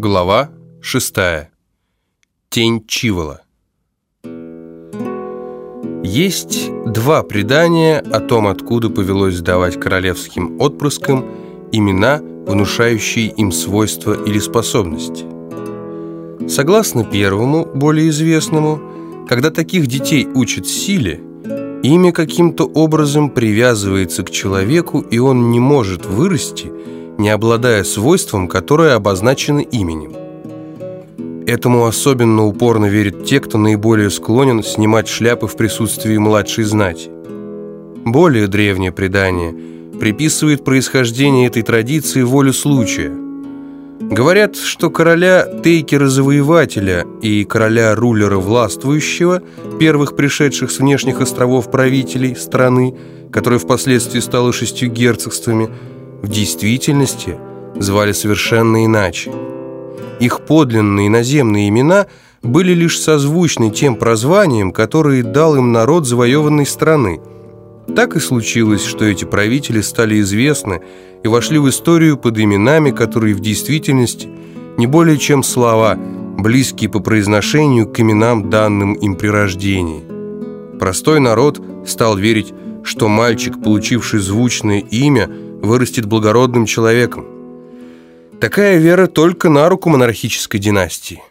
Глава 6. Тень Чивола. Есть два предания о том, откуда повелось давать королевским отпрыскам имена, внушающие им свойства или способности. Согласно первому, более известному, когда таких детей учат силе, имя каким-то образом привязывается к человеку, и он не может вырасти, не обладая свойством, которое обозначено именем. Этому особенно упорно верят те, кто наиболее склонен снимать шляпы в присутствии младшей знати. Более древнее предание приписывает происхождение этой традиции волю случая – Говорят, что короля Тейкера-завоевателя и короля-рулера властвующего, первых пришедших с внешних островов правителей страны, которая впоследствии стала шестью герцогствами, в действительности звали совершенно иначе. Их подлинные наземные имена были лишь созвучны тем прозваниям, которые дал им народ завоеванной страны. Так и случилось, что эти правители стали известны и вошли в историю под именами, которые в действительности не более чем слова, близкие по произношению к именам, данным им при рождении. Простой народ стал верить, что мальчик, получивший звучное имя, вырастет благородным человеком. Такая вера только на руку монархической династии.